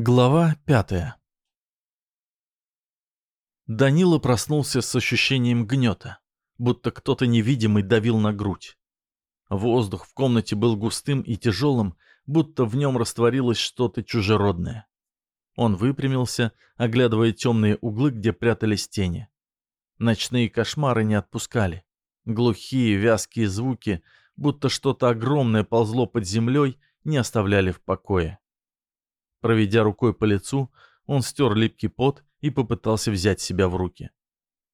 Глава пятая Данила проснулся с ощущением гнета, будто кто-то невидимый давил на грудь. Воздух в комнате был густым и тяжелым, будто в нем растворилось что-то чужеродное. Он выпрямился, оглядывая темные углы, где прятались тени. Ночные кошмары не отпускали. Глухие, вязкие звуки, будто что-то огромное ползло под землей, не оставляли в покое. Проведя рукой по лицу, он стер липкий пот и попытался взять себя в руки.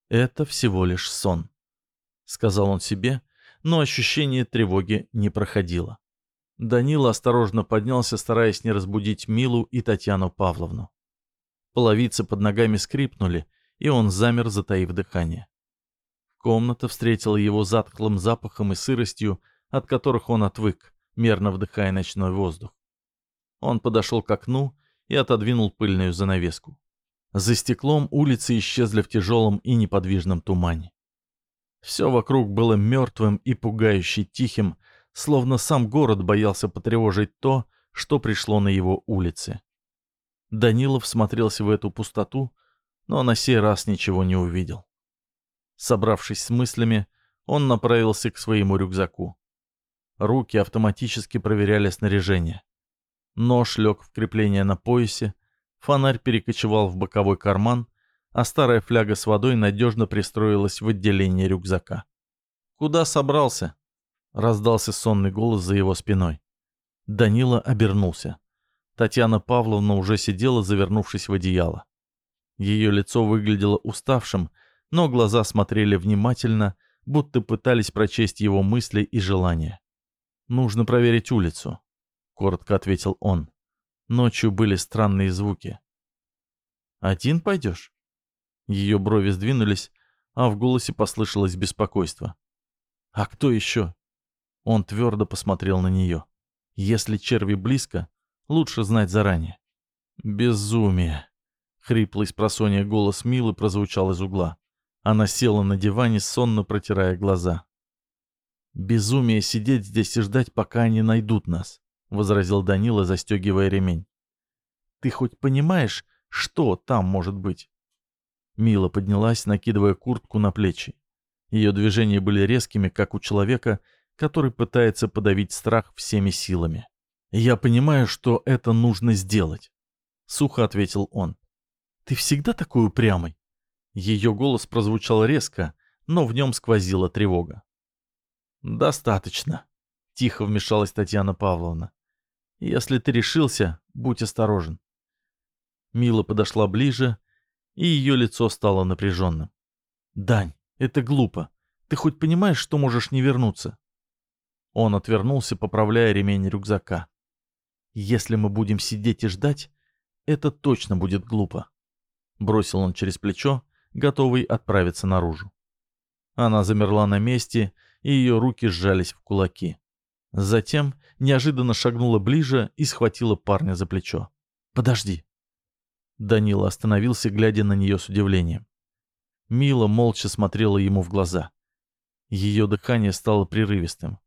«Это всего лишь сон», — сказал он себе, но ощущение тревоги не проходило. Данила осторожно поднялся, стараясь не разбудить Милу и Татьяну Павловну. Половицы под ногами скрипнули, и он замер, затаив дыхание. Комната встретила его затхлым запахом и сыростью, от которых он отвык, мерно вдыхая ночной воздух. Он подошел к окну и отодвинул пыльную занавеску. За стеклом улицы исчезли в тяжелом и неподвижном тумане. Все вокруг было мертвым и пугающе тихим, словно сам город боялся потревожить то, что пришло на его улице. Данилов смотрелся в эту пустоту, но на сей раз ничего не увидел. Собравшись с мыслями, он направился к своему рюкзаку. Руки автоматически проверяли снаряжение. Нож лег в крепление на поясе, фонарь перекочевал в боковой карман, а старая фляга с водой надежно пристроилась в отделение рюкзака. «Куда собрался?» — раздался сонный голос за его спиной. Данила обернулся. Татьяна Павловна уже сидела, завернувшись в одеяло. Ее лицо выглядело уставшим, но глаза смотрели внимательно, будто пытались прочесть его мысли и желания. «Нужно проверить улицу», — коротко ответил он. Ночью были странные звуки. «Один пойдешь?» Ее брови сдвинулись, а в голосе послышалось беспокойство. «А кто еще?» Он твердо посмотрел на нее. «Если черви близко, лучше знать заранее». «Безумие!» Хриплый с просонья голос Милы прозвучал из угла. Она села на диване, сонно протирая глаза. «Безумие сидеть здесь и ждать, пока они найдут нас. — возразил Данила, застегивая ремень. «Ты хоть понимаешь, что там может быть?» Мила поднялась, накидывая куртку на плечи. Ее движения были резкими, как у человека, который пытается подавить страх всеми силами. «Я понимаю, что это нужно сделать», — сухо ответил он. «Ты всегда такой упрямый?» Ее голос прозвучал резко, но в нем сквозила тревога. «Достаточно», — тихо вмешалась Татьяна Павловна. Если ты решился, будь осторожен. Мила подошла ближе, и ее лицо стало напряженным. «Дань, это глупо. Ты хоть понимаешь, что можешь не вернуться?» Он отвернулся, поправляя ремень рюкзака. «Если мы будем сидеть и ждать, это точно будет глупо», — бросил он через плечо, готовый отправиться наружу. Она замерла на месте, и ее руки сжались в кулаки. Затем неожиданно шагнула ближе и схватила парня за плечо. «Подожди». Данила остановился, глядя на нее с удивлением. Мила молча смотрела ему в глаза. Ее дыхание стало прерывистым.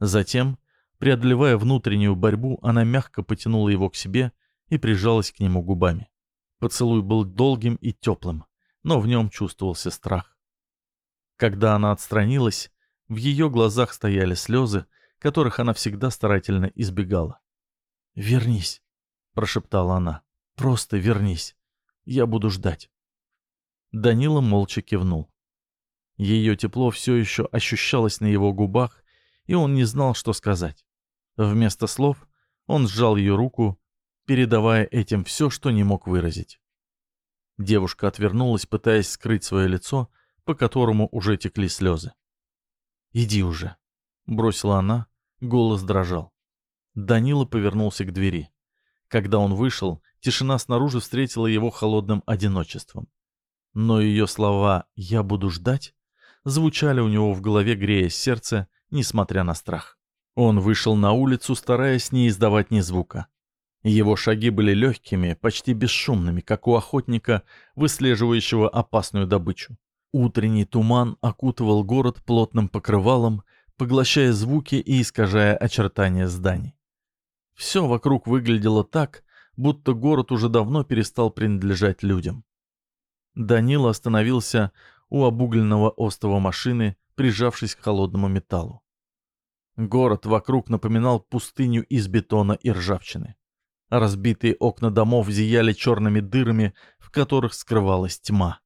Затем, преодолевая внутреннюю борьбу, она мягко потянула его к себе и прижалась к нему губами. Поцелуй был долгим и теплым, но в нем чувствовался страх. Когда она отстранилась, в ее глазах стояли слезы, которых она всегда старательно избегала. «Вернись», — прошептала она. «Просто вернись. Я буду ждать». Данила молча кивнул. Ее тепло все еще ощущалось на его губах, и он не знал, что сказать. Вместо слов он сжал ее руку, передавая этим все, что не мог выразить. Девушка отвернулась, пытаясь скрыть свое лицо, по которому уже текли слезы. «Иди уже», — бросила она, Голос дрожал. Данила повернулся к двери. Когда он вышел, тишина снаружи встретила его холодным одиночеством. Но ее слова «я буду ждать» звучали у него в голове, грея сердце, несмотря на страх. Он вышел на улицу, стараясь не издавать ни звука. Его шаги были легкими, почти бесшумными, как у охотника, выслеживающего опасную добычу. Утренний туман окутывал город плотным покрывалом, поглощая звуки и искажая очертания зданий. Все вокруг выглядело так, будто город уже давно перестал принадлежать людям. Данила остановился у обугленного остова машины, прижавшись к холодному металлу. Город вокруг напоминал пустыню из бетона и ржавчины. Разбитые окна домов зияли черными дырами, в которых скрывалась тьма.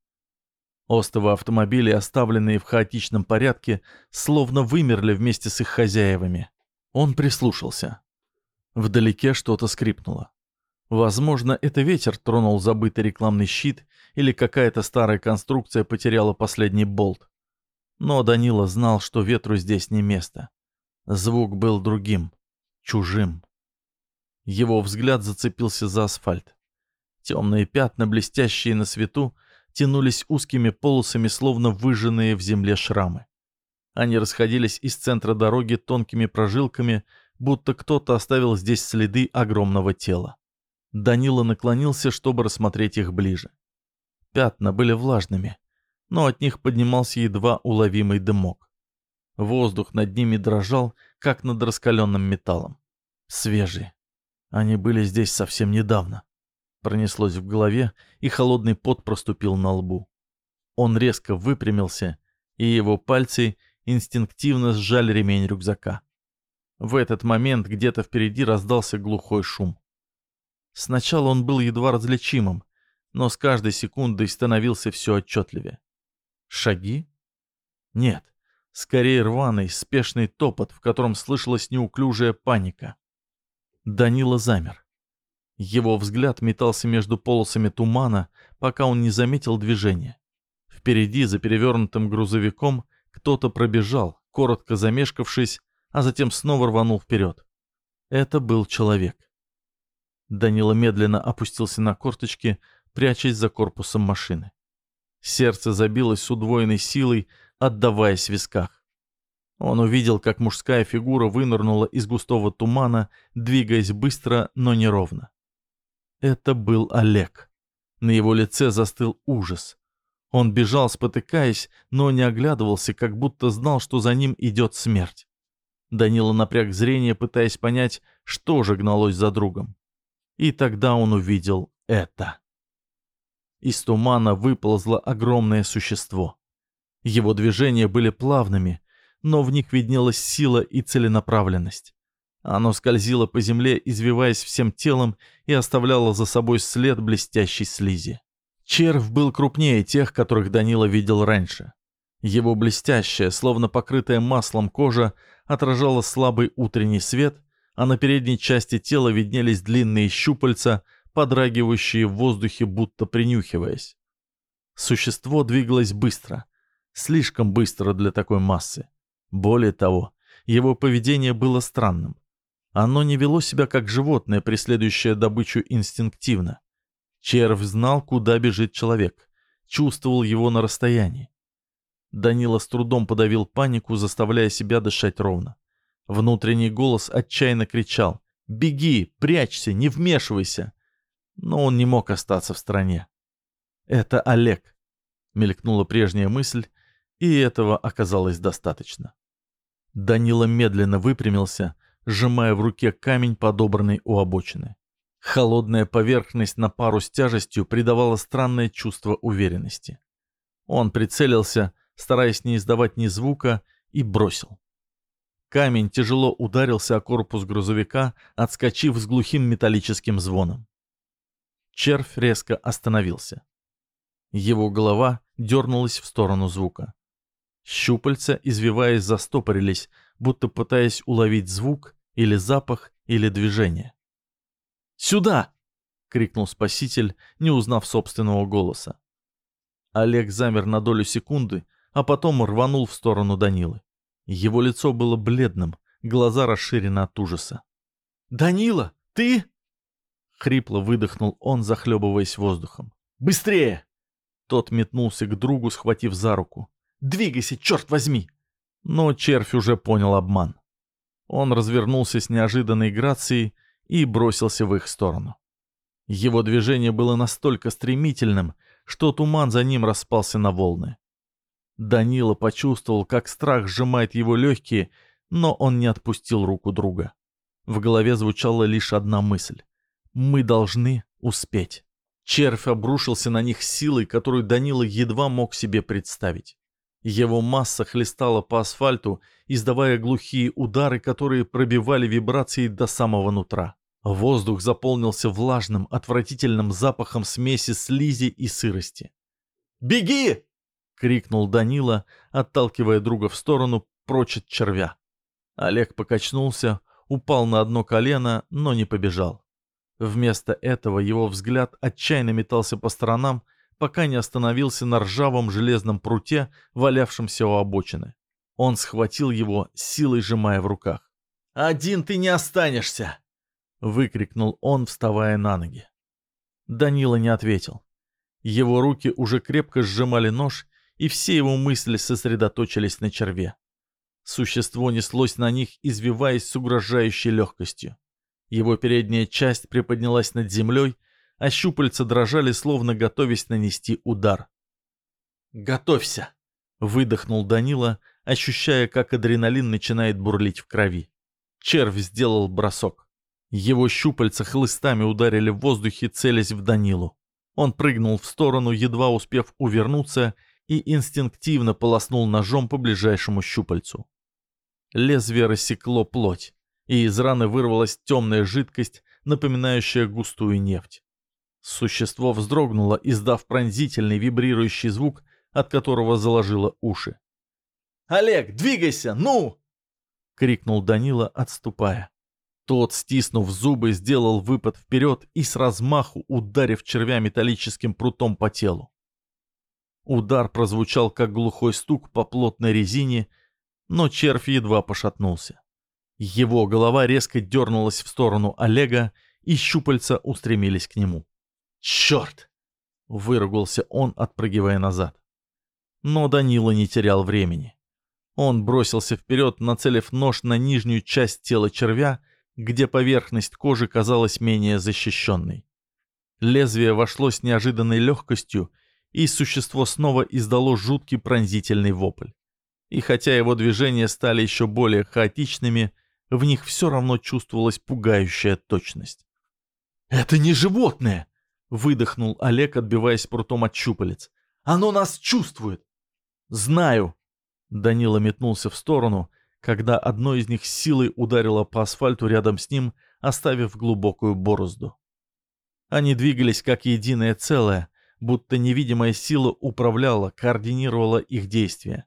Остовы автомобилей, оставленные в хаотичном порядке, словно вымерли вместе с их хозяевами. Он прислушался. Вдалеке что-то скрипнуло. Возможно, это ветер тронул забытый рекламный щит или какая-то старая конструкция потеряла последний болт. Но Данила знал, что ветру здесь не место. Звук был другим, чужим. Его взгляд зацепился за асфальт. Темные пятна, блестящие на свету, тянулись узкими полосами, словно выжженные в земле шрамы. Они расходились из центра дороги тонкими прожилками, будто кто-то оставил здесь следы огромного тела. Данила наклонился, чтобы рассмотреть их ближе. Пятна были влажными, но от них поднимался едва уловимый дымок. Воздух над ними дрожал, как над раскаленным металлом. Свежие. Они были здесь совсем недавно. Пронеслось в голове, и холодный пот проступил на лбу. Он резко выпрямился, и его пальцы инстинктивно сжали ремень рюкзака. В этот момент где-то впереди раздался глухой шум. Сначала он был едва различимым, но с каждой секундой становился все отчетливее. Шаги? Нет, скорее рваный, спешный топот, в котором слышалась неуклюжая паника. Данила замер. Его взгляд метался между полосами тумана, пока он не заметил движения. Впереди, за перевернутым грузовиком, кто-то пробежал, коротко замешкавшись, а затем снова рванул вперед. Это был человек. Данила медленно опустился на корточки, прячась за корпусом машины. Сердце забилось с удвоенной силой, отдаваясь в висках. Он увидел, как мужская фигура вынырнула из густого тумана, двигаясь быстро, но неровно. Это был Олег. На его лице застыл ужас. Он бежал, спотыкаясь, но не оглядывался, как будто знал, что за ним идет смерть. Данила напряг зрение, пытаясь понять, что же гналось за другом. И тогда он увидел это. Из тумана выползло огромное существо. Его движения были плавными, но в них виднелась сила и целенаправленность. Оно скользило по земле, извиваясь всем телом, и оставляло за собой след блестящей слизи. Червь был крупнее тех, которых Данила видел раньше. Его блестящая, словно покрытая маслом кожа, отражала слабый утренний свет, а на передней части тела виднелись длинные щупальца, подрагивающие в воздухе, будто принюхиваясь. Существо двигалось быстро, слишком быстро для такой массы. Более того, его поведение было странным. Оно не вело себя как животное, преследующее добычу инстинктивно. Червь знал, куда бежит человек, чувствовал его на расстоянии. Данила с трудом подавил панику, заставляя себя дышать ровно. Внутренний голос отчаянно кричал «Беги, прячься, не вмешивайся!» Но он не мог остаться в стороне. «Это Олег», — мелькнула прежняя мысль, и этого оказалось достаточно. Данила медленно выпрямился, сжимая в руке камень, подобранный у обочины. Холодная поверхность на пару с тяжестью придавала странное чувство уверенности. Он прицелился, стараясь не издавать ни звука, и бросил. Камень тяжело ударился о корпус грузовика, отскочив с глухим металлическим звоном. Червь резко остановился. Его голова дернулась в сторону звука. Щупальца, извиваясь, застопорились, будто пытаясь уловить звук, или запах, или движение. «Сюда!» — крикнул спаситель, не узнав собственного голоса. Олег замер на долю секунды, а потом рванул в сторону Данилы. Его лицо было бледным, глаза расширены от ужаса. «Данила, ты?» Хрипло выдохнул он, захлебываясь воздухом. «Быстрее!» Тот метнулся к другу, схватив за руку. «Двигайся, черт возьми!» Но червь уже понял обман. Он развернулся с неожиданной грацией и бросился в их сторону. Его движение было настолько стремительным, что туман за ним распался на волны. Данила почувствовал, как страх сжимает его легкие, но он не отпустил руку друга. В голове звучала лишь одна мысль. Мы должны успеть. Червь обрушился на них силой, которую Данила едва мог себе представить. Его масса хлестала по асфальту, издавая глухие удары, которые пробивали вибрации до самого нутра. Воздух заполнился влажным, отвратительным запахом смеси слизи и сырости. «Беги!» — крикнул Данила, отталкивая друга в сторону, прочь от червя. Олег покачнулся, упал на одно колено, но не побежал. Вместо этого его взгляд отчаянно метался по сторонам, пока не остановился на ржавом железном пруте, валявшемся у обочины. Он схватил его, силой сжимая в руках. «Один ты не останешься!» — выкрикнул он, вставая на ноги. Данила не ответил. Его руки уже крепко сжимали нож, и все его мысли сосредоточились на черве. Существо неслось на них, извиваясь с угрожающей легкостью. Его передняя часть приподнялась над землей, а щупальца дрожали, словно готовясь нанести удар. «Готовься!» — выдохнул Данила, ощущая, как адреналин начинает бурлить в крови. Червь сделал бросок. Его щупальца хлыстами ударили в воздухе, целясь в Данилу. Он прыгнул в сторону, едва успев увернуться, и инстинктивно полоснул ножом по ближайшему щупальцу. Лезвие рассекло плоть, и из раны вырвалась темная жидкость, напоминающая густую нефть. Существо вздрогнуло, издав пронзительный вибрирующий звук, от которого заложило уши. «Олег, двигайся, ну!» — крикнул Данила, отступая. Тот, стиснув зубы, сделал выпад вперед и с размаху ударив червя металлическим прутом по телу. Удар прозвучал, как глухой стук по плотной резине, но червь едва пошатнулся. Его голова резко дернулась в сторону Олега, и щупальца устремились к нему. «Черт!» — выругался он, отпрыгивая назад. Но Данила не терял времени. Он бросился вперед, нацелив нож на нижнюю часть тела червя, где поверхность кожи казалась менее защищенной. Лезвие вошло с неожиданной легкостью, и существо снова издало жуткий пронзительный вопль. И хотя его движения стали еще более хаотичными, в них все равно чувствовалась пугающая точность. «Это не животное!» Выдохнул Олег, отбиваясь прутом от щупалец. «Оно нас чувствует!» «Знаю!» Данила метнулся в сторону, когда одно из них силой ударило по асфальту рядом с ним, оставив глубокую борозду. Они двигались как единое целое, будто невидимая сила управляла, координировала их действия.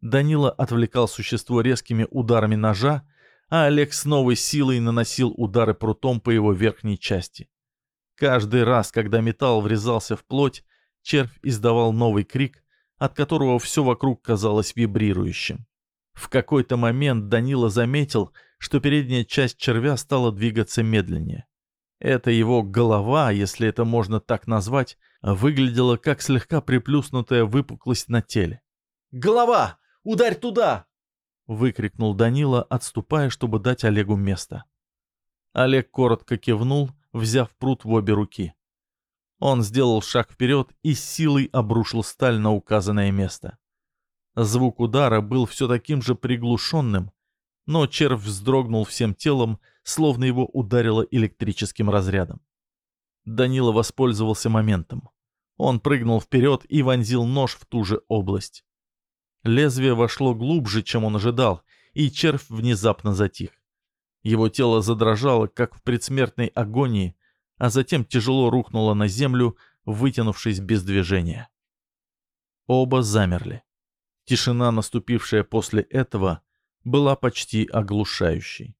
Данила отвлекал существо резкими ударами ножа, а Олег с новой силой наносил удары прутом по его верхней части. Каждый раз, когда металл врезался в плоть, червь издавал новый крик, от которого все вокруг казалось вибрирующим. В какой-то момент Данила заметил, что передняя часть червя стала двигаться медленнее. Это его голова, если это можно так назвать, выглядела как слегка приплюснутая выпуклость на теле. «Голова! Ударь туда!» — выкрикнул Данила, отступая, чтобы дать Олегу место. Олег коротко кивнул, взяв прут в обе руки. Он сделал шаг вперед и силой обрушил сталь на указанное место. Звук удара был все таким же приглушенным, но червь вздрогнул всем телом, словно его ударило электрическим разрядом. Данила воспользовался моментом. Он прыгнул вперед и вонзил нож в ту же область. Лезвие вошло глубже, чем он ожидал, и червь внезапно затих. Его тело задрожало, как в предсмертной агонии, а затем тяжело рухнуло на землю, вытянувшись без движения. Оба замерли. Тишина, наступившая после этого, была почти оглушающей.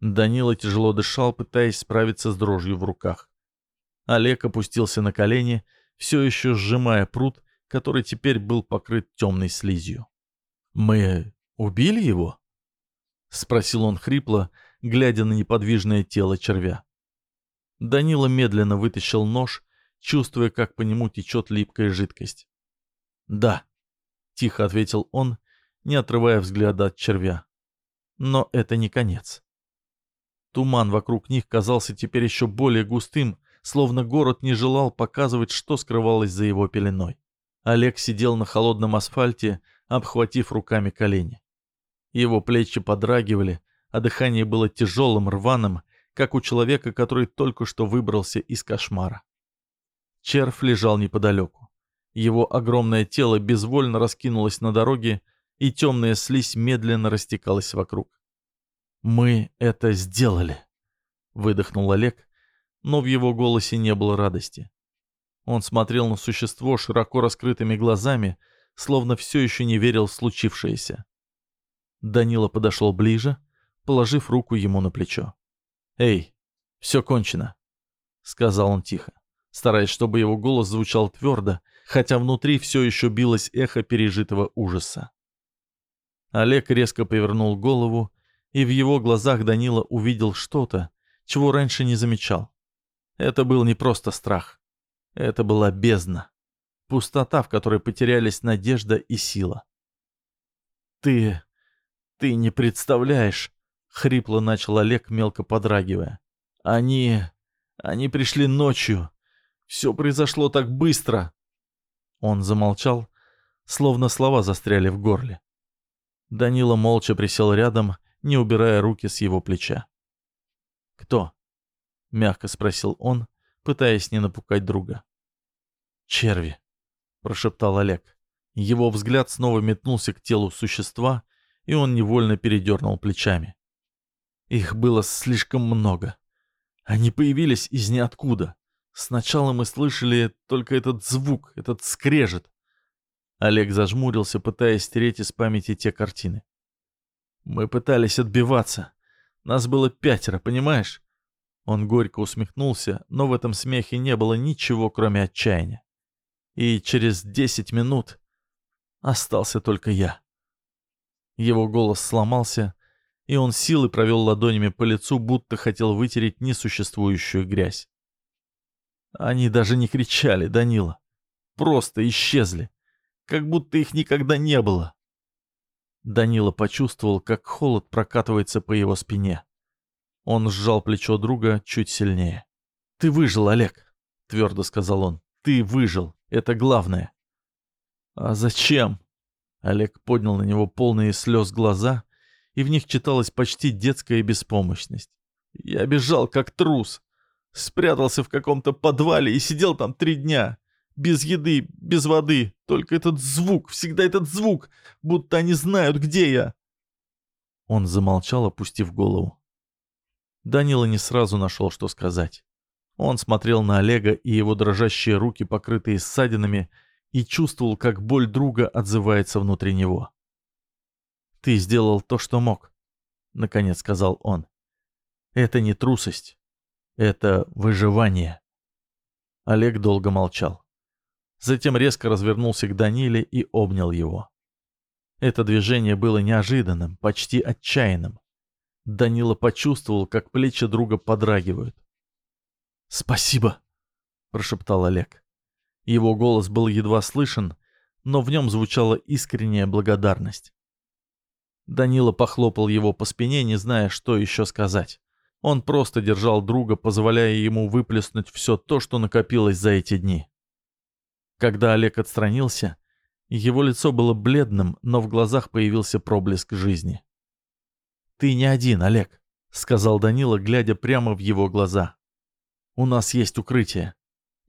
Данила тяжело дышал, пытаясь справиться с дрожью в руках. Олег опустился на колени, все еще сжимая пруд, который теперь был покрыт темной слизью. «Мы убили его?» — спросил он хрипло, глядя на неподвижное тело червя. Данила медленно вытащил нож, чувствуя, как по нему течет липкая жидкость. «Да», — тихо ответил он, не отрывая взгляда от червя. «Но это не конец». Туман вокруг них казался теперь еще более густым, словно город не желал показывать, что скрывалось за его пеленой. Олег сидел на холодном асфальте, обхватив руками колени. Его плечи подрагивали, а дыхание было тяжелым, рваным, как у человека, который только что выбрался из кошмара. Червь лежал неподалеку. Его огромное тело безвольно раскинулось на дороге, и темная слизь медленно растекалась вокруг. «Мы это сделали!» — выдохнул Олег, но в его голосе не было радости. Он смотрел на существо широко раскрытыми глазами, словно все еще не верил в случившееся. Данила подошел ближе, положив руку ему на плечо. «Эй, все кончено», — сказал он тихо, стараясь, чтобы его голос звучал твердо, хотя внутри все еще билось эхо пережитого ужаса. Олег резко повернул голову, и в его глазах Данила увидел что-то, чего раньше не замечал. Это был не просто страх. Это была бездна. Пустота, в которой потерялись надежда и сила. «Ты... ты не представляешь...» — хрипло начал Олег, мелко подрагивая. «Они... они пришли ночью. Все произошло так быстро!» Он замолчал, словно слова застряли в горле. Данила молча присел рядом, не убирая руки с его плеча. «Кто?» — мягко спросил он, пытаясь не напугать друга. «Черви», — прошептал Олег. Его взгляд снова метнулся к телу существа, и он невольно передернул плечами. Их было слишком много. Они появились из ниоткуда. Сначала мы слышали только этот звук, этот скрежет. Олег зажмурился, пытаясь стереть из памяти те картины. Мы пытались отбиваться. Нас было пятеро, понимаешь? Он горько усмехнулся, но в этом смехе не было ничего, кроме отчаяния и через десять минут остался только я. Его голос сломался, и он силой провел ладонями по лицу, будто хотел вытереть несуществующую грязь. Они даже не кричали, Данила. Просто исчезли, как будто их никогда не было. Данила почувствовал, как холод прокатывается по его спине. Он сжал плечо друга чуть сильнее. «Ты выжил, Олег», — твердо сказал он. «Ты выжил. Это главное. А зачем? Олег поднял на него полные слез глаза, и в них читалась почти детская беспомощность. Я бежал как трус. Спрятался в каком-то подвале и сидел там три дня. Без еды, без воды. Только этот звук, всегда этот звук, будто они знают, где я. Он замолчал, опустив голову. Данила не сразу нашел, что сказать. Он смотрел на Олега и его дрожащие руки, покрытые ссадинами, и чувствовал, как боль друга отзывается внутри него. «Ты сделал то, что мог», — наконец сказал он. «Это не трусость. Это выживание». Олег долго молчал. Затем резко развернулся к Даниле и обнял его. Это движение было неожиданным, почти отчаянным. Данила почувствовал, как плечи друга подрагивают. «Спасибо», — прошептал Олег. Его голос был едва слышен, но в нем звучала искренняя благодарность. Данила похлопал его по спине, не зная, что еще сказать. Он просто держал друга, позволяя ему выплеснуть все то, что накопилось за эти дни. Когда Олег отстранился, его лицо было бледным, но в глазах появился проблеск жизни. «Ты не один, Олег», — сказал Данила, глядя прямо в его глаза. У нас есть укрытие.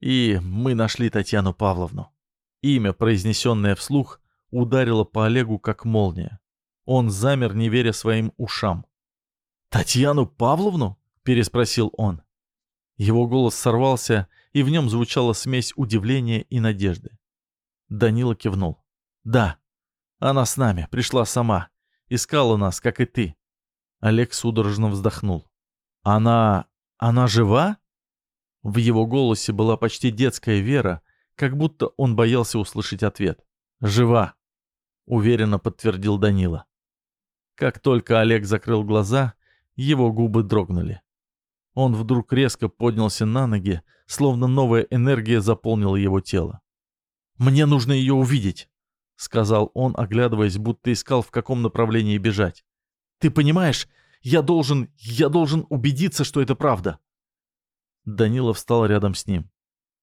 И мы нашли Татьяну Павловну. Имя, произнесенное вслух, ударило по Олегу как молния. Он замер, не веря своим ушам. «Татьяну Павловну?» — переспросил он. Его голос сорвался, и в нем звучала смесь удивления и надежды. Данила кивнул. «Да, она с нами, пришла сама. Искала нас, как и ты». Олег судорожно вздохнул. «Она... она жива?» В его голосе была почти детская вера, как будто он боялся услышать ответ. «Жива!» — уверенно подтвердил Данила. Как только Олег закрыл глаза, его губы дрогнули. Он вдруг резко поднялся на ноги, словно новая энергия заполнила его тело. «Мне нужно ее увидеть», — сказал он, оглядываясь, будто искал, в каком направлении бежать. «Ты понимаешь, я должен, я должен убедиться, что это правда». Данила встал рядом с ним.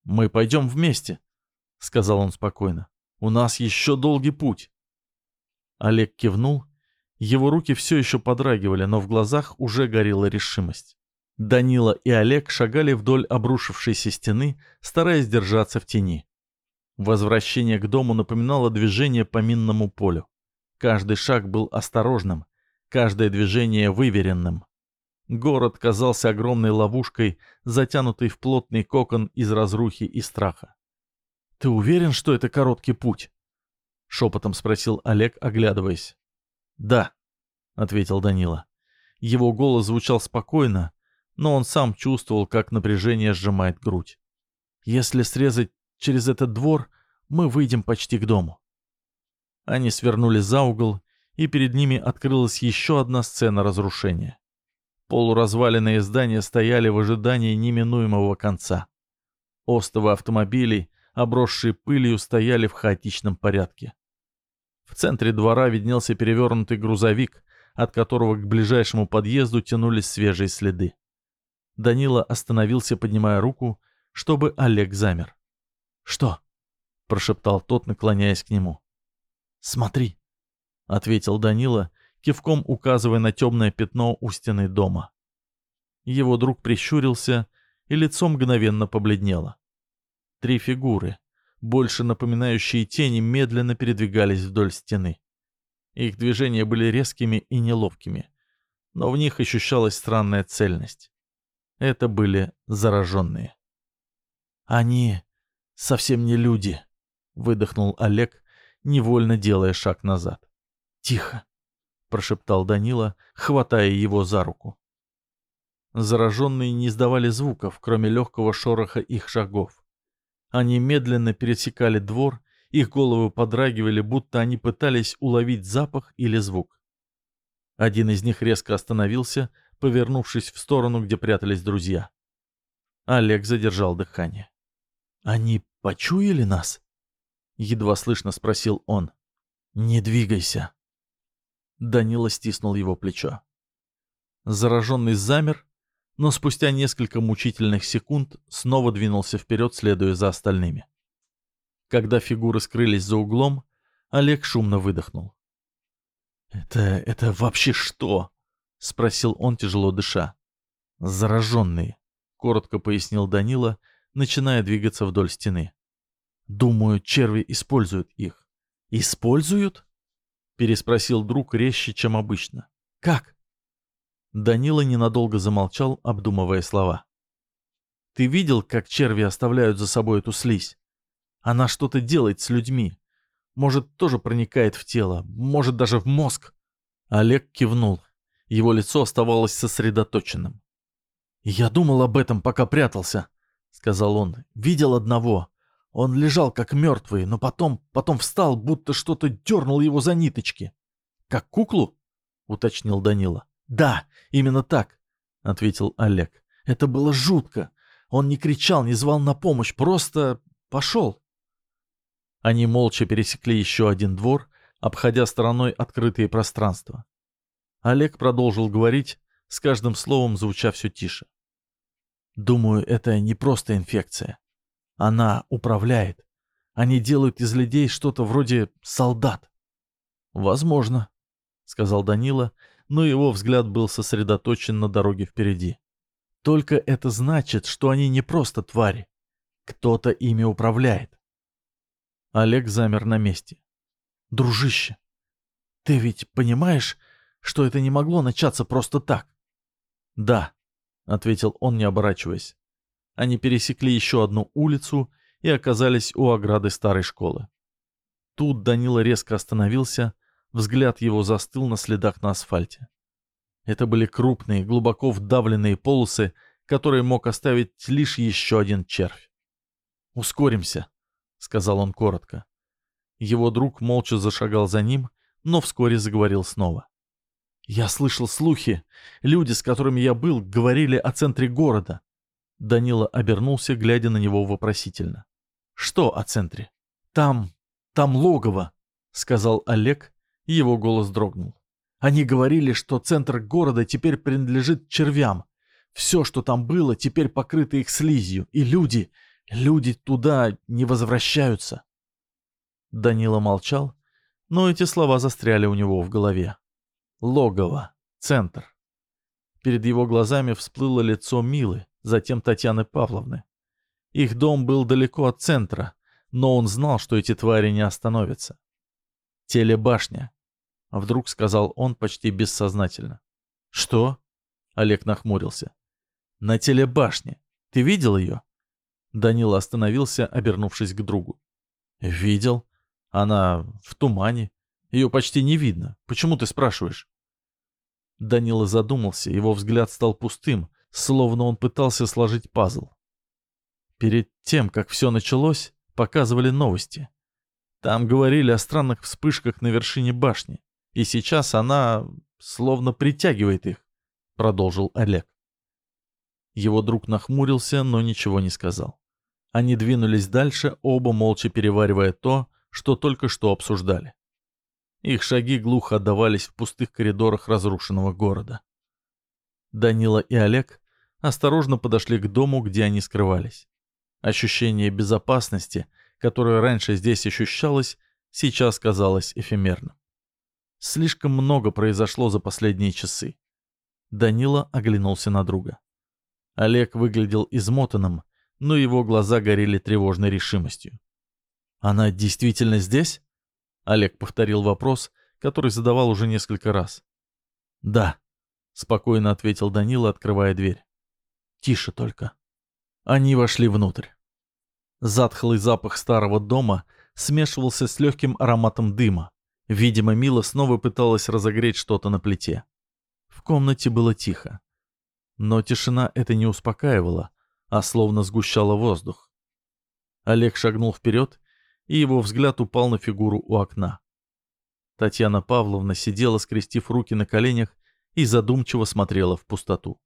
«Мы пойдем вместе», — сказал он спокойно. «У нас еще долгий путь». Олег кивнул. Его руки все еще подрагивали, но в глазах уже горела решимость. Данила и Олег шагали вдоль обрушившейся стены, стараясь держаться в тени. Возвращение к дому напоминало движение по минному полю. Каждый шаг был осторожным, каждое движение выверенным. Город казался огромной ловушкой, затянутой в плотный кокон из разрухи и страха. «Ты уверен, что это короткий путь?» — шепотом спросил Олег, оглядываясь. «Да», — ответил Данила. Его голос звучал спокойно, но он сам чувствовал, как напряжение сжимает грудь. «Если срезать через этот двор, мы выйдем почти к дому». Они свернули за угол, и перед ними открылась еще одна сцена разрушения. Полуразваленные здания стояли в ожидании неминуемого конца. Остовы автомобилей, обросшие пылью, стояли в хаотичном порядке. В центре двора виднелся перевернутый грузовик, от которого к ближайшему подъезду тянулись свежие следы. Данила остановился, поднимая руку, чтобы Олег замер. «Что?» — прошептал тот, наклоняясь к нему. «Смотри», — ответил Данила, кивком указывая на темное пятно у стены дома. Его друг прищурился, и лицо мгновенно побледнело. Три фигуры, больше напоминающие тени, медленно передвигались вдоль стены. Их движения были резкими и неловкими, но в них ощущалась странная цельность. Это были зараженные. «Они совсем не люди», — выдохнул Олег, невольно делая шаг назад. «Тихо», — прошептал Данила, хватая его за руку. Зараженные не издавали звуков, кроме легкого шороха их шагов. Они медленно пересекали двор, их головы подрагивали, будто они пытались уловить запах или звук. Один из них резко остановился, повернувшись в сторону, где прятались друзья. Олег задержал дыхание. «Они почуяли нас?» — едва слышно спросил он. «Не двигайся», Данила стиснул его плечо. Зараженный замер, но спустя несколько мучительных секунд снова двинулся вперед, следуя за остальными. Когда фигуры скрылись за углом, Олег шумно выдохнул. «Это... это вообще что?» — спросил он, тяжело дыша. «Зараженные», — коротко пояснил Данила, начиная двигаться вдоль стены. «Думаю, черви используют их». «Используют?» Переспросил друг резче, чем обычно. «Как?» Данила ненадолго замолчал, обдумывая слова. «Ты видел, как черви оставляют за собой эту слизь? Она что-то делает с людьми. Может, тоже проникает в тело, может, даже в мозг». Олег кивнул. Его лицо оставалось сосредоточенным. «Я думал об этом, пока прятался», — сказал он. «Видел одного. Он лежал как мертвый, но потом, потом встал, будто что-то дернул его за ниточки. «Как куклу?» — уточнил Данила. «Да, именно так», — ответил Олег. «Это было жутко. Он не кричал, не звал на помощь, просто пошел». Они молча пересекли еще один двор, обходя стороной открытые пространства. Олег продолжил говорить, с каждым словом звуча все тише. «Думаю, это не просто инфекция. Она управляет. Они делают из людей что-то вроде солдат. Возможно, сказал Данила, но его взгляд был сосредоточен на дороге впереди. Только это значит, что они не просто твари. Кто-то ими управляет. Олег замер на месте. Дружище, ты ведь понимаешь, что это не могло начаться просто так? Да, ответил он, не оборачиваясь. Они пересекли еще одну улицу и оказались у ограды старой школы. Тут Данила резко остановился, взгляд его застыл на следах на асфальте. Это были крупные, глубоко вдавленные полосы, которые мог оставить лишь еще один червь. «Ускоримся», — сказал он коротко. Его друг молча зашагал за ним, но вскоре заговорил снова. «Я слышал слухи. Люди, с которыми я был, говорили о центре города. Данила обернулся, глядя на него вопросительно. «Что о центре?» «Там... там логово», — сказал Олег, и его голос дрогнул. «Они говорили, что центр города теперь принадлежит червям. Все, что там было, теперь покрыто их слизью, и люди... люди туда не возвращаются». Данила молчал, но эти слова застряли у него в голове. Логово, центр. Перед его глазами всплыло лицо Милы, затем Татьяны Павловны. Их дом был далеко от центра, но он знал, что эти твари не остановятся. «Телебашня», — вдруг сказал он почти бессознательно. «Что?» — Олег нахмурился. «На телебашне. Ты видел ее?» Данила остановился, обернувшись к другу. «Видел. Она в тумане. Ее почти не видно. Почему ты спрашиваешь?» Данила задумался, его взгляд стал пустым, словно он пытался сложить пазл. Перед тем, как все началось, показывали новости. Там говорили о странных вспышках на вершине башни, и сейчас она словно притягивает их, продолжил Олег. Его друг нахмурился, но ничего не сказал. Они двинулись дальше, оба молча переваривая то, что только что обсуждали. Их шаги глухо отдавались в пустых коридорах разрушенного города. Данила и Олег осторожно подошли к дому, где они скрывались. Ощущение безопасности, которое раньше здесь ощущалось, сейчас казалось эфемерным. Слишком много произошло за последние часы. Данила оглянулся на друга. Олег выглядел измотанным, но его глаза горели тревожной решимостью. «Она действительно здесь?» Олег повторил вопрос, который задавал уже несколько раз. «Да», — спокойно ответил Данила, открывая дверь. «Тише только». Они вошли внутрь. Затхлый запах старого дома смешивался с легким ароматом дыма. Видимо, Мила снова пыталась разогреть что-то на плите. В комнате было тихо. Но тишина это не успокаивала, а словно сгущала воздух. Олег шагнул вперед, и его взгляд упал на фигуру у окна. Татьяна Павловна сидела, скрестив руки на коленях, и задумчиво смотрела в пустоту.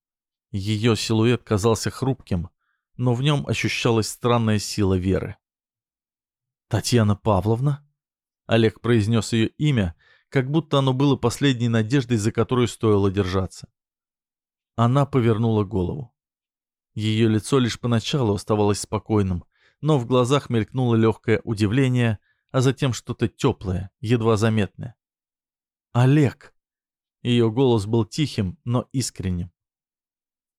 Ее силуэт казался хрупким, но в нем ощущалась странная сила веры. «Татьяна Павловна?» Олег произнес ее имя, как будто оно было последней надеждой, за которую стоило держаться. Она повернула голову. Ее лицо лишь поначалу оставалось спокойным, но в глазах мелькнуло легкое удивление, а затем что-то теплое, едва заметное. «Олег!» Ее голос был тихим, но искренним.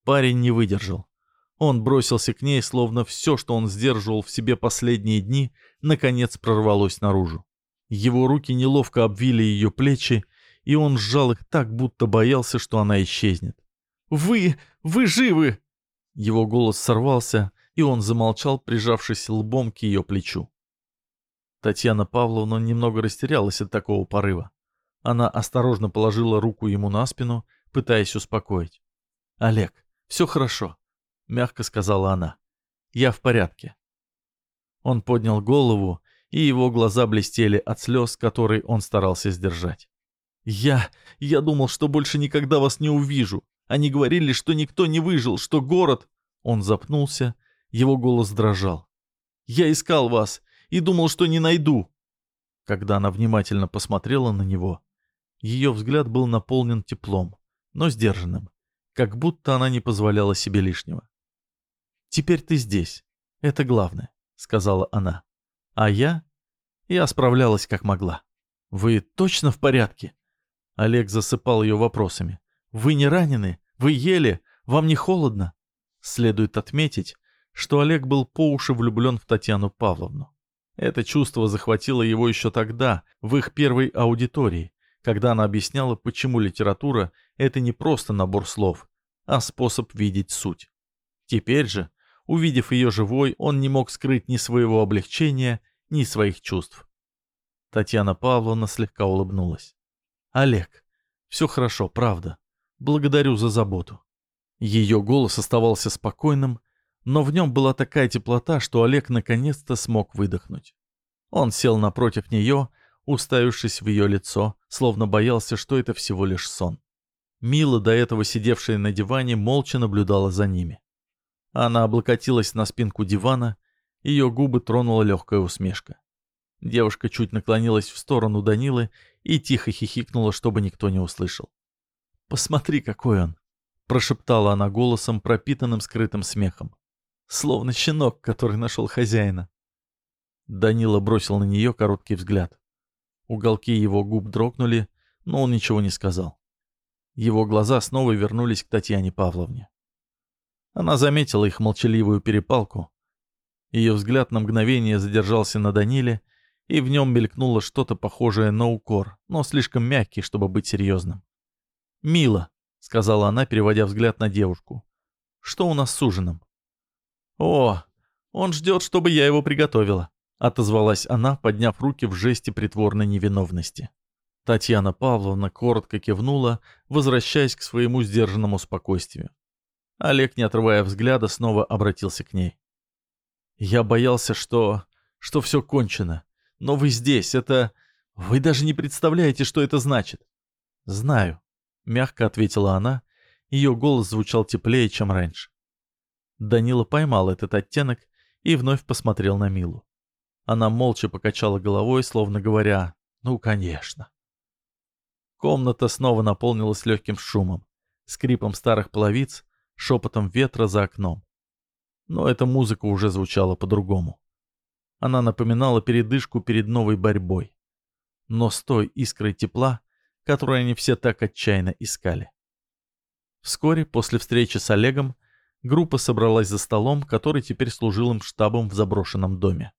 Парень не выдержал. Он бросился к ней, словно все, что он сдерживал в себе последние дни, наконец прорвалось наружу. Его руки неловко обвили ее плечи, и он сжал их так, будто боялся, что она исчезнет. «Вы! Вы живы!» Его голос сорвался, и он замолчал, прижавшись лбом к ее плечу. Татьяна Павловна немного растерялась от такого порыва. Она осторожно положила руку ему на спину, пытаясь успокоить. «Олег, все хорошо. — мягко сказала она. «Я в порядке». Он поднял голову, и его глаза блестели от слез, которые он старался сдержать. «Я... я думал, что больше никогда вас не увижу. Они говорили, что никто не выжил, что город...» Он запнулся, его голос дрожал. «Я искал вас и думал, что не найду». Когда она внимательно посмотрела на него, ее взгляд был наполнен теплом, но сдержанным, как будто она не позволяла себе лишнего. «Теперь ты здесь. Это главное», — сказала она. «А я? Я справлялась как могла». «Вы точно в порядке?» Олег засыпал ее вопросами. «Вы не ранены? Вы ели? Вам не холодно?» Следует отметить, что Олег был по уши влюблен в Татьяну Павловну. Это чувство захватило его еще тогда, в их первой аудитории, когда она объясняла, почему литература — это не просто набор слов, а способ видеть суть. Теперь же, Увидев ее живой, он не мог скрыть ни своего облегчения, ни своих чувств. Татьяна Павловна слегка улыбнулась. «Олег, все хорошо, правда. Благодарю за заботу». Ее голос оставался спокойным, но в нем была такая теплота, что Олег наконец-то смог выдохнуть. Он сел напротив нее, уставившись в ее лицо, словно боялся, что это всего лишь сон. Мила, до этого сидевшая на диване, молча наблюдала за ними. Она облокотилась на спинку дивана, ее губы тронула легкая усмешка. Девушка чуть наклонилась в сторону Данилы и тихо хихикнула, чтобы никто не услышал. «Посмотри, какой он!» — прошептала она голосом, пропитанным скрытым смехом. «Словно щенок, который нашел хозяина». Данила бросил на нее короткий взгляд. Уголки его губ дрогнули, но он ничего не сказал. Его глаза снова вернулись к Татьяне Павловне. Она заметила их молчаливую перепалку. Ее взгляд на мгновение задержался на Даниле, и в нем мелькнуло что-то похожее на укор, но слишком мягкий, чтобы быть серьезным. «Мило», — сказала она, переводя взгляд на девушку. «Что у нас с ужином?» «О, он ждет, чтобы я его приготовила», — отозвалась она, подняв руки в жесте притворной невиновности. Татьяна Павловна коротко кивнула, возвращаясь к своему сдержанному спокойствию. Олег, не отрывая взгляда, снова обратился к ней. «Я боялся, что... что все кончено. Но вы здесь, это... Вы даже не представляете, что это значит». «Знаю», — мягко ответила она. Ее голос звучал теплее, чем раньше. Данила поймал этот оттенок и вновь посмотрел на Милу. Она молча покачала головой, словно говоря «Ну, конечно». Комната снова наполнилась легким шумом, скрипом старых половиц, шепотом ветра за окном. Но эта музыка уже звучала по-другому. Она напоминала передышку перед новой борьбой. Но с той искрой тепла, которую они все так отчаянно искали. Вскоре после встречи с Олегом группа собралась за столом, который теперь служил им штабом в заброшенном доме.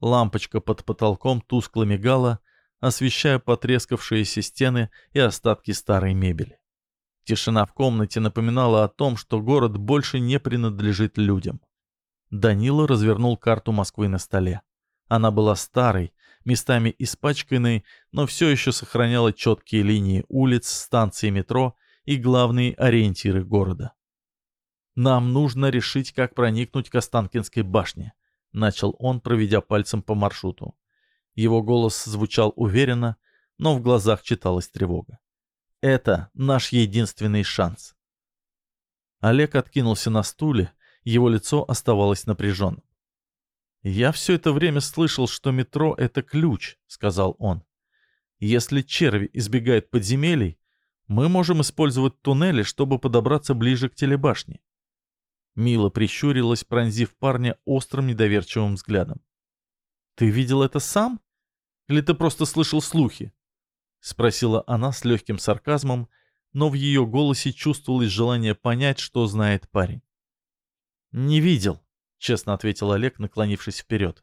Лампочка под потолком тускло мигала, освещая потрескавшиеся стены и остатки старой мебели. Тишина в комнате напоминала о том, что город больше не принадлежит людям. Данила развернул карту Москвы на столе. Она была старой, местами испачканной, но все еще сохраняла четкие линии улиц, станции метро и главные ориентиры города. «Нам нужно решить, как проникнуть к Останкинской башне», — начал он, проведя пальцем по маршруту. Его голос звучал уверенно, но в глазах читалась тревога. «Это наш единственный шанс». Олег откинулся на стуле, его лицо оставалось напряженным. «Я все это время слышал, что метро — это ключ», — сказал он. «Если черви избегают подземелий, мы можем использовать туннели, чтобы подобраться ближе к телебашне». Мила прищурилась, пронзив парня острым недоверчивым взглядом. «Ты видел это сам?» Или ты просто слышал слухи?» — спросила она с легким сарказмом, но в ее голосе чувствовалось желание понять, что знает парень. «Не видел», — честно ответил Олег, наклонившись вперед.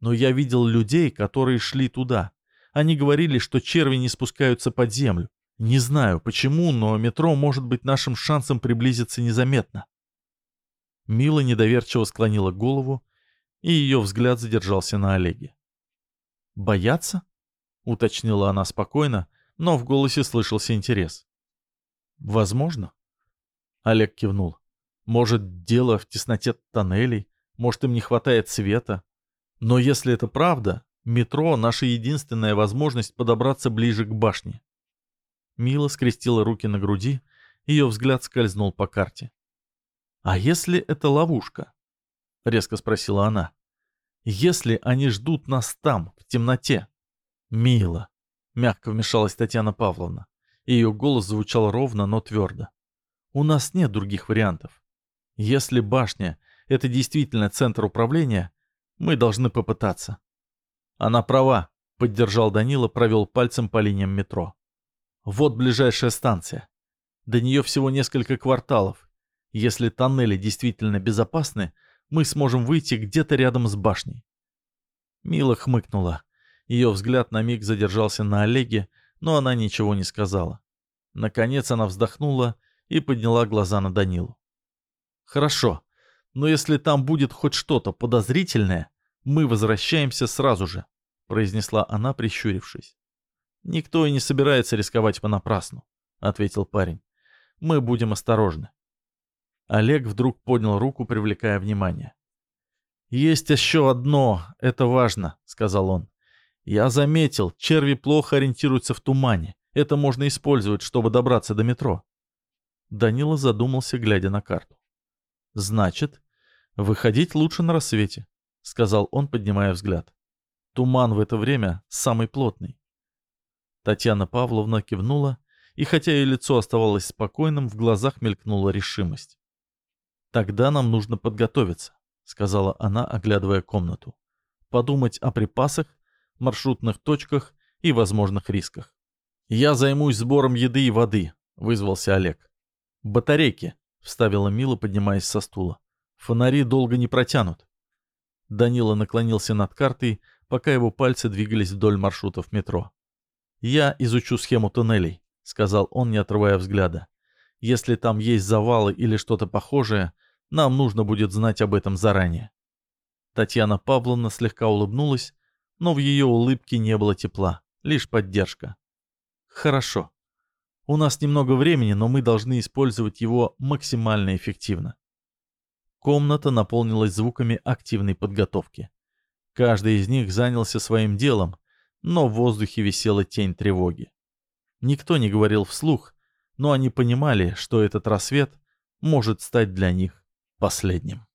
«Но я видел людей, которые шли туда. Они говорили, что черви не спускаются под землю. Не знаю, почему, но метро может быть нашим шансом приблизиться незаметно». Мила недоверчиво склонила голову, и ее взгляд задержался на Олеге. «Бояться?» — уточнила она спокойно, но в голосе слышался интерес. «Возможно». Олег кивнул. «Может, дело в тесноте тоннелей, может, им не хватает света. Но если это правда, метро — наша единственная возможность подобраться ближе к башне». Мила скрестила руки на груди, ее взгляд скользнул по карте. «А если это ловушка?» — резко спросила она. «Если они ждут нас там, темноте. «Мило», — мягко вмешалась Татьяна Павловна. Ее голос звучал ровно, но твердо. «У нас нет других вариантов. Если башня — это действительно центр управления, мы должны попытаться». «Она права», — поддержал Данила, провел пальцем по линиям метро. «Вот ближайшая станция. До нее всего несколько кварталов. Если тоннели действительно безопасны, мы сможем выйти где-то рядом с башней. Мила хмыкнула. Ее взгляд на миг задержался на Олеге, но она ничего не сказала. Наконец она вздохнула и подняла глаза на Данилу. «Хорошо, но если там будет хоть что-то подозрительное, мы возвращаемся сразу же», — произнесла она, прищурившись. «Никто и не собирается рисковать понапрасну», — ответил парень. «Мы будем осторожны». Олег вдруг поднял руку, привлекая внимание. «Есть еще одно, это важно», — сказал он. «Я заметил, черви плохо ориентируются в тумане. Это можно использовать, чтобы добраться до метро». Данила задумался, глядя на карту. «Значит, выходить лучше на рассвете», — сказал он, поднимая взгляд. «Туман в это время самый плотный». Татьяна Павловна кивнула, и хотя ее лицо оставалось спокойным, в глазах мелькнула решимость. «Тогда нам нужно подготовиться. — сказала она, оглядывая комнату. «Подумать о припасах, маршрутных точках и возможных рисках. Я займусь сбором еды и воды. вызвался Олег. «Батарейки», — вставила Мила, поднимаясь со стула. «Фонари долго не протянут». Данила наклонился над картой, пока его пальцы двигались вдоль маршрутов метро. «Я изучу схему туннелей», — сказал он, не отрывая взгляда. «Если там есть завалы или что-то похожее, нам нужно будет знать об этом заранее». Татьяна Павловна слегка улыбнулась, но в ее улыбке не было тепла, лишь поддержка. «Хорошо. У нас немного времени, но мы должны использовать его максимально эффективно». Комната наполнилась звуками активной подготовки. Каждый из них занялся своим делом, но в воздухе висела тень тревоги. Никто не говорил вслух, но они понимали, что этот рассвет может стать для них последним.